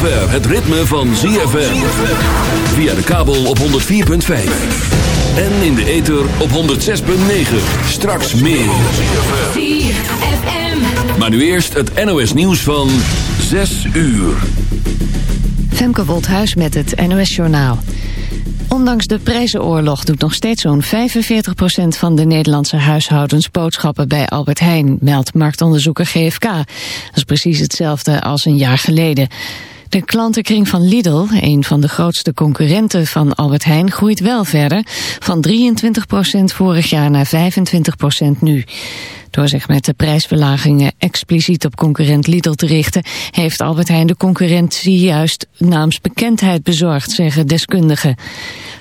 zover het ritme van ZFM. Via de kabel op 104.5. En in de ether op 106.9. Straks meer. Maar nu eerst het NOS nieuws van 6 uur. Femke Wolthuis met het NOS Journaal. Ondanks de prijzenoorlog doet nog steeds zo'n 45% van de Nederlandse huishoudens boodschappen bij Albert Heijn, meldt marktonderzoeker GFK. Dat is precies hetzelfde als een jaar geleden. De klantenkring van Lidl, een van de grootste concurrenten van Albert Heijn, groeit wel verder. Van 23% vorig jaar naar 25% nu. Door zich met de prijsverlagingen expliciet op concurrent Lidl te richten... heeft Albert Heijn de concurrentie juist naamsbekendheid bezorgd, zeggen deskundigen.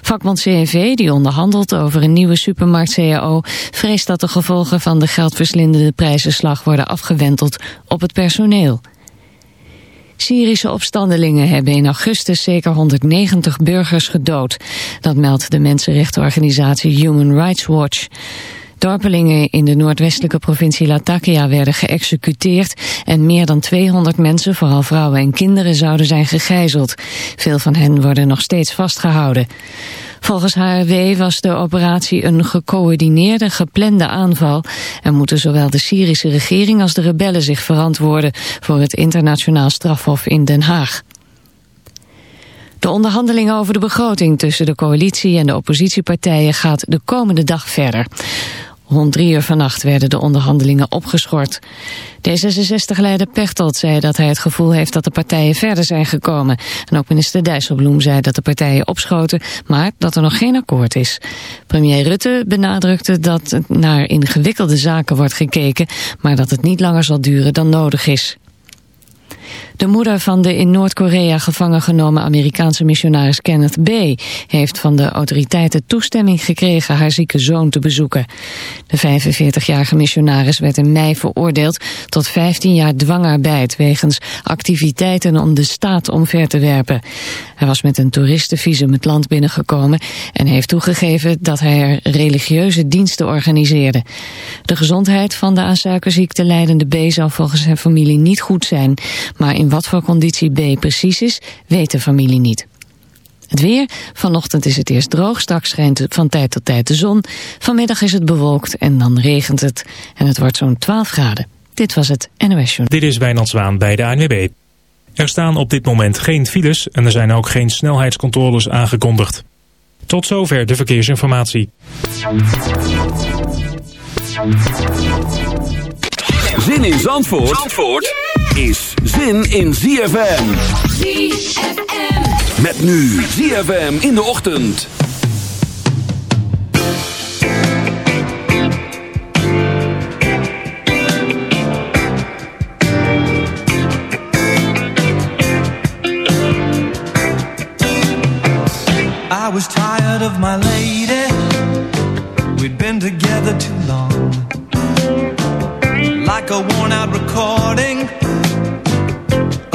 Vakbond CNV, die onderhandelt over een nieuwe supermarkt-CAO... vreest dat de gevolgen van de geldverslindende prijzenslag worden afgewenteld op het personeel. Syrische opstandelingen hebben in augustus zeker 190 burgers gedood. Dat meldt de mensenrechtenorganisatie Human Rights Watch. Dorpelingen in de noordwestelijke provincie Latakia werden geëxecuteerd en meer dan 200 mensen, vooral vrouwen en kinderen, zouden zijn gegijzeld. Veel van hen worden nog steeds vastgehouden. Volgens HRW was de operatie een gecoördineerde, geplande aanval en moeten zowel de Syrische regering als de rebellen zich verantwoorden voor het internationaal strafhof in Den Haag. De onderhandelingen over de begroting tussen de coalitie en de oppositiepartijen gaat de komende dag verder. Rond drie uur vannacht werden de onderhandelingen opgeschort. D66-leider Pechtold zei dat hij het gevoel heeft dat de partijen verder zijn gekomen. En ook minister Dijsselbloem zei dat de partijen opschoten, maar dat er nog geen akkoord is. Premier Rutte benadrukte dat naar ingewikkelde zaken wordt gekeken, maar dat het niet langer zal duren dan nodig is. De moeder van de in Noord-Korea gevangen genomen Amerikaanse missionaris Kenneth B. heeft van de autoriteiten toestemming gekregen haar zieke zoon te bezoeken. De 45-jarige missionaris werd in mei veroordeeld tot 15 jaar dwangarbeid wegens activiteiten om de staat omver te werpen. Hij was met een toeristenvisum het land binnengekomen en heeft toegegeven dat hij er religieuze diensten organiseerde. De gezondheid van de aan suikerziekte leidende B zou volgens zijn familie niet goed zijn, maar in wat voor conditie B precies is, weet de familie niet. Het weer. Vanochtend is het eerst droog, straks schijnt van tijd tot tijd de zon. Vanmiddag is het bewolkt en dan regent het. En het wordt zo'n 12 graden. Dit was het NOS Journal. Dit is Wijnand Zwaan bij de ANWB. Er staan op dit moment geen files en er zijn ook geen snelheidscontroles aangekondigd. Tot zover de verkeersinformatie. Zin in Zandvoort, Zandvoort is zin in ZFM. ZFM. Met nu ZFM in de ochtend. I was tired of my lady. We'd been together too long. Like a worn out recording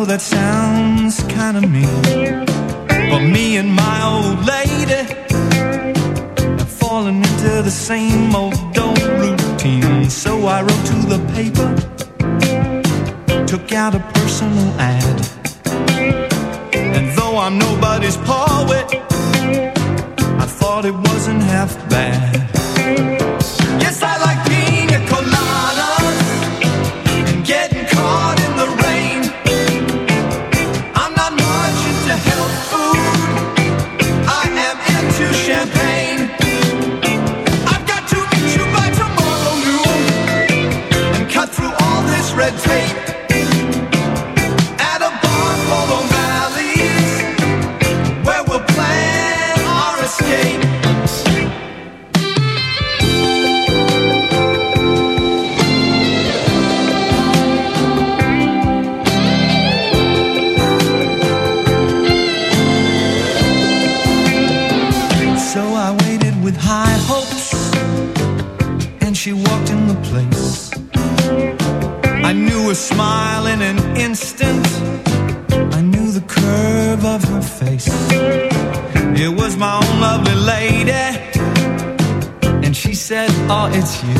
know that sounds kind of mean. But me and my old lady have fallen into the same old old routine. So I wrote to the paper, took out a personal ad. And though I'm nobody's poet, I thought it wasn't half 一起。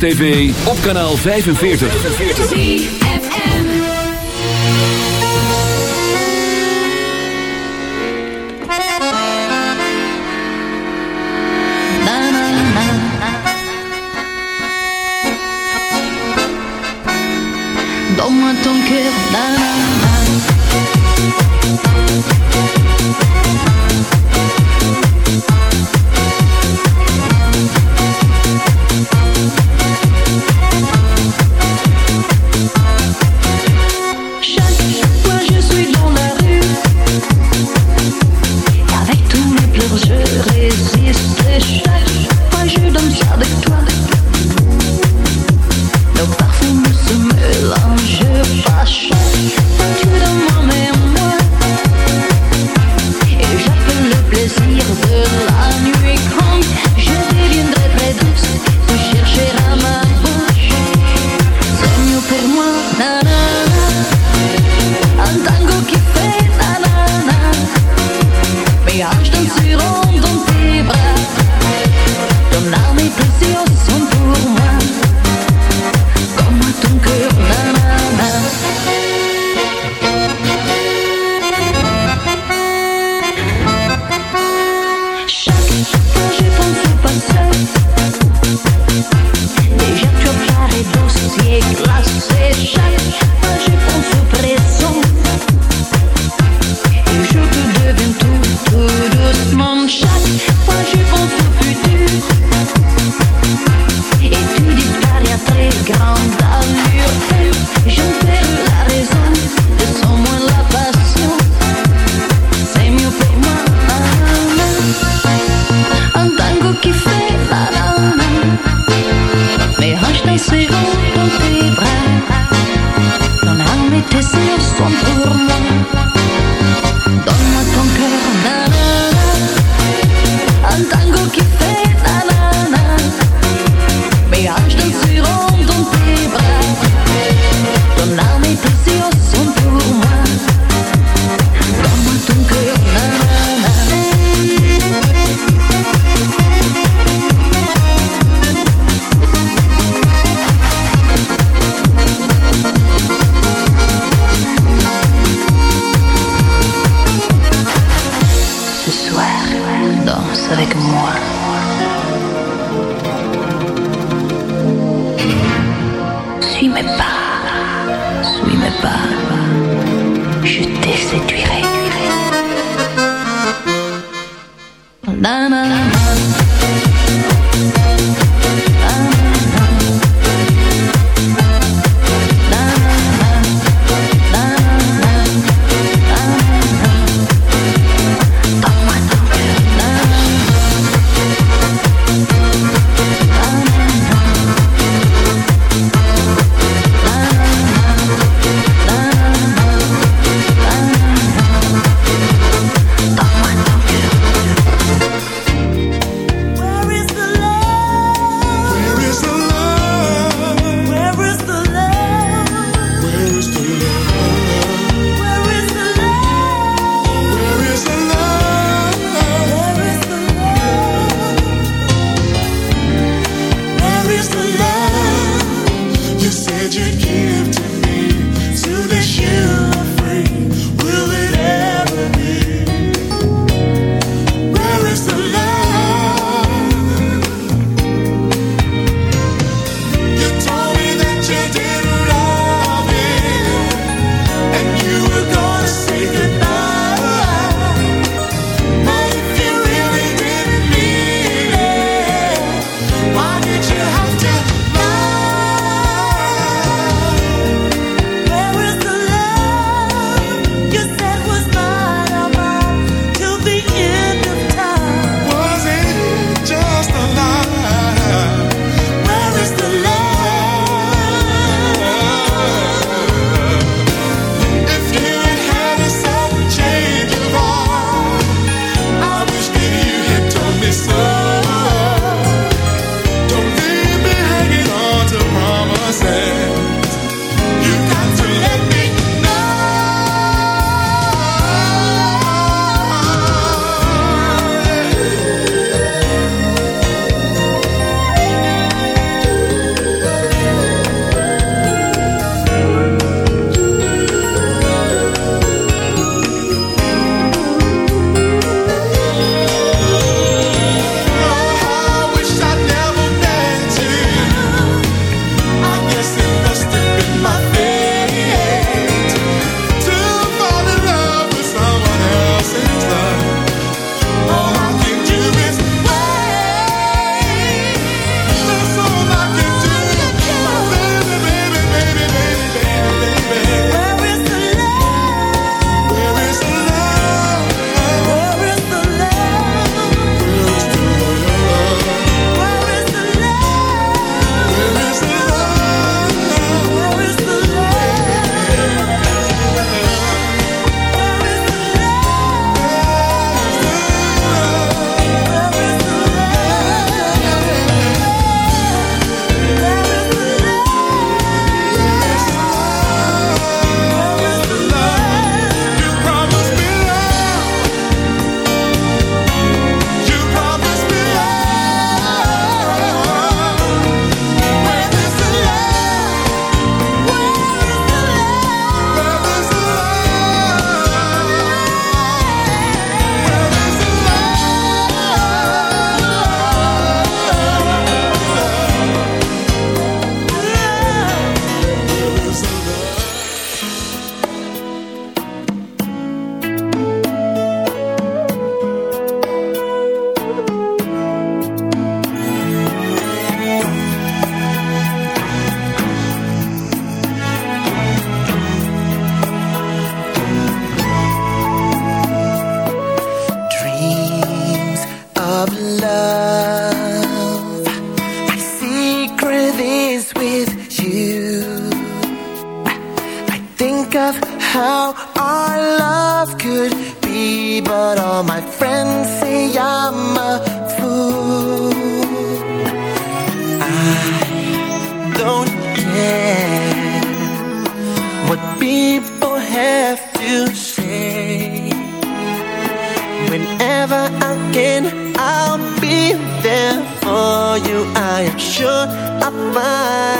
TV, op kanaal 45.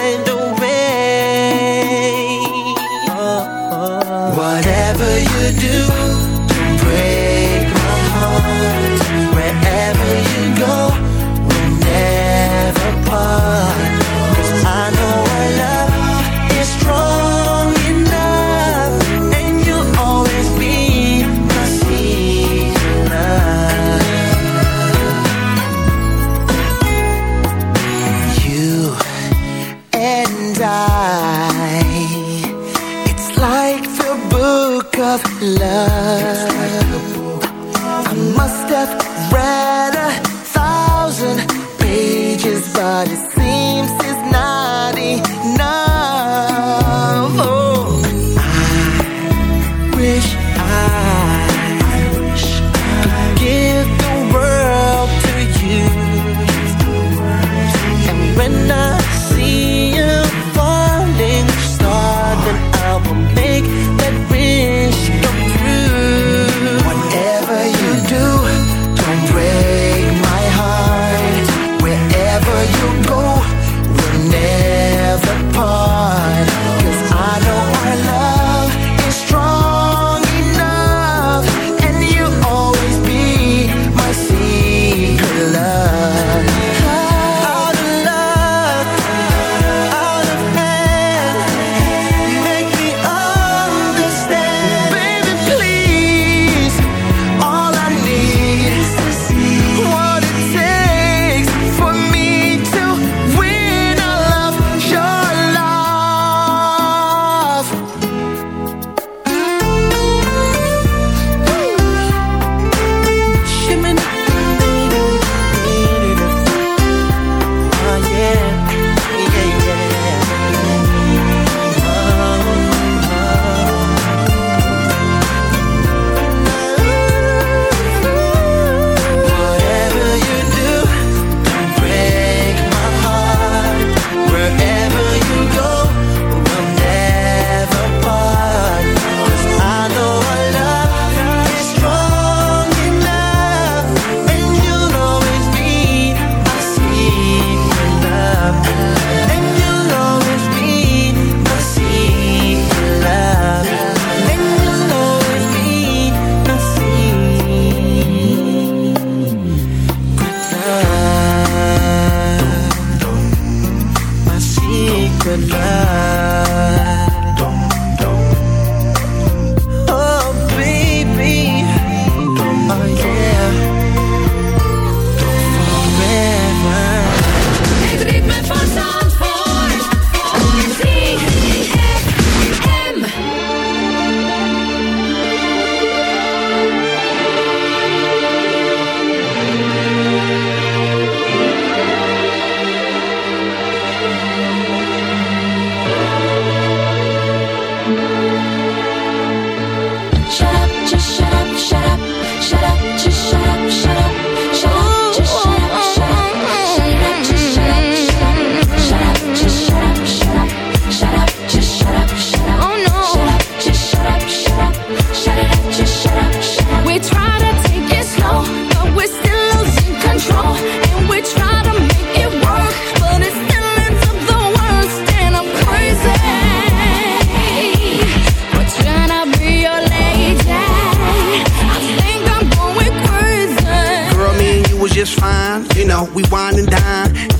Don't.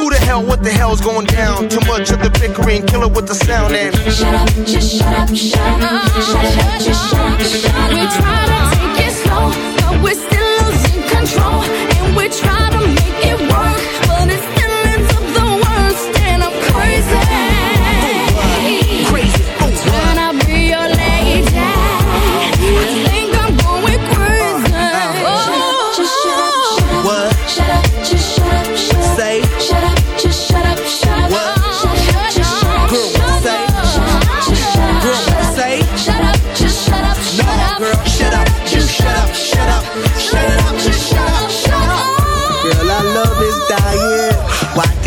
who the hell, what the hell's going down? Too much of the bickering, kill it with the sound and Shut up, just shut up, shut up, shut up, just shut up, shut up. We try to take it slow, but we're still losing control, and we try to make it work, but it still ends up the worst, and I'm crazy. crazy. Can I be your lady? I think I'm going crazy. Oh, just shut up, shut up, What? shut up, just shut up, shut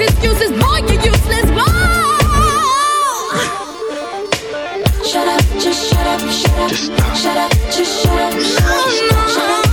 excuses, boy, you're useless, boy. Shut up, just shut up, shut up, just shut up, just shut up, shut up, oh, shut up,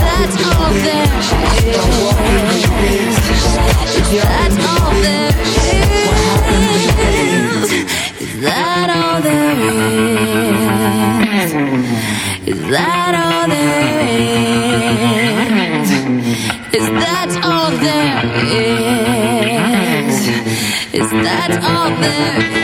baby. Stop the yapping, baby. What? Is that all there is? Is that all there is? Is that all there is? Is that all there is?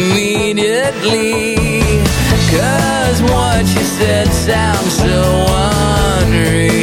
immediately Cause what you said sounds so unreal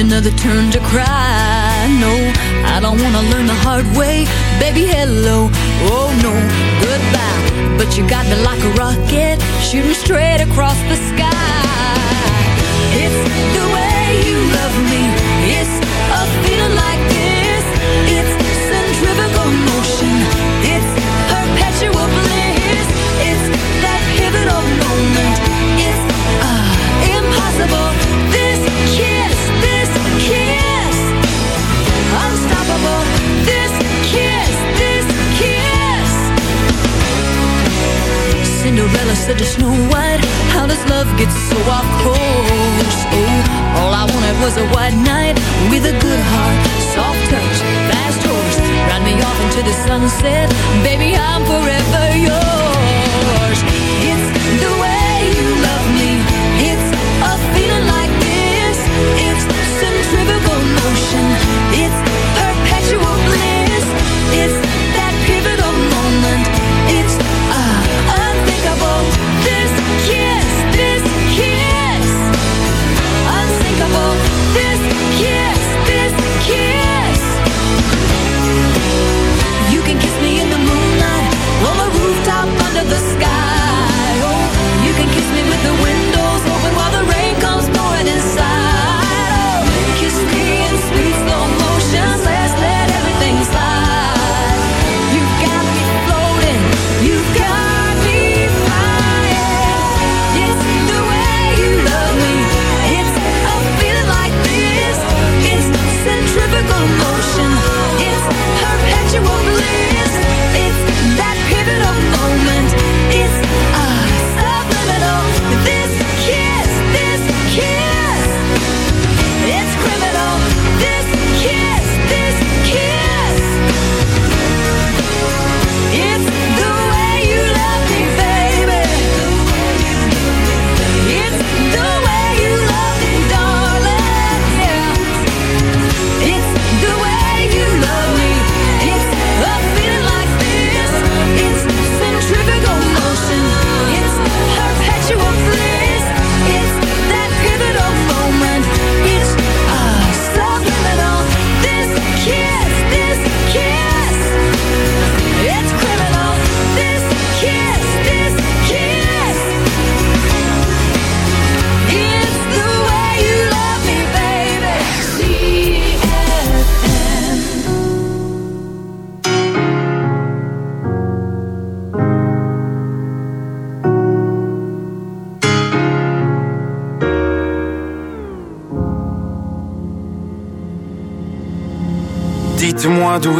another turn to cry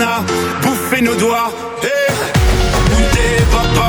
a bouffé nos doigts. Eh, Où t'es papa,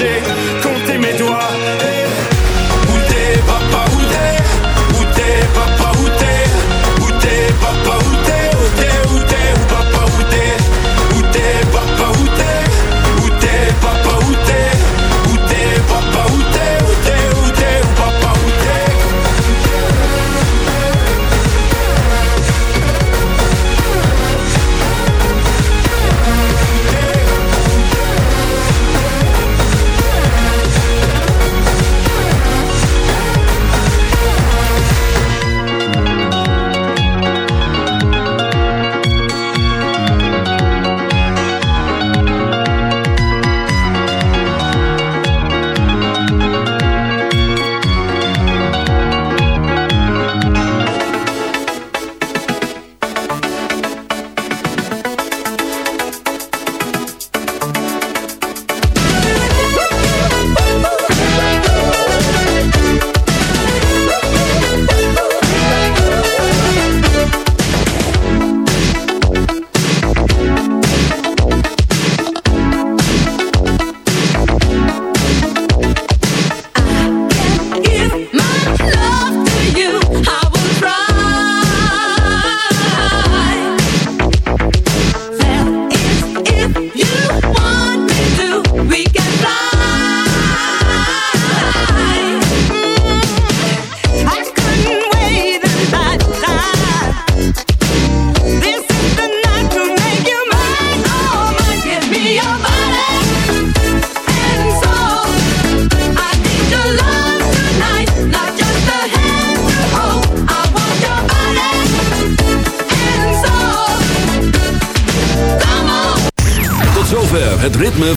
fois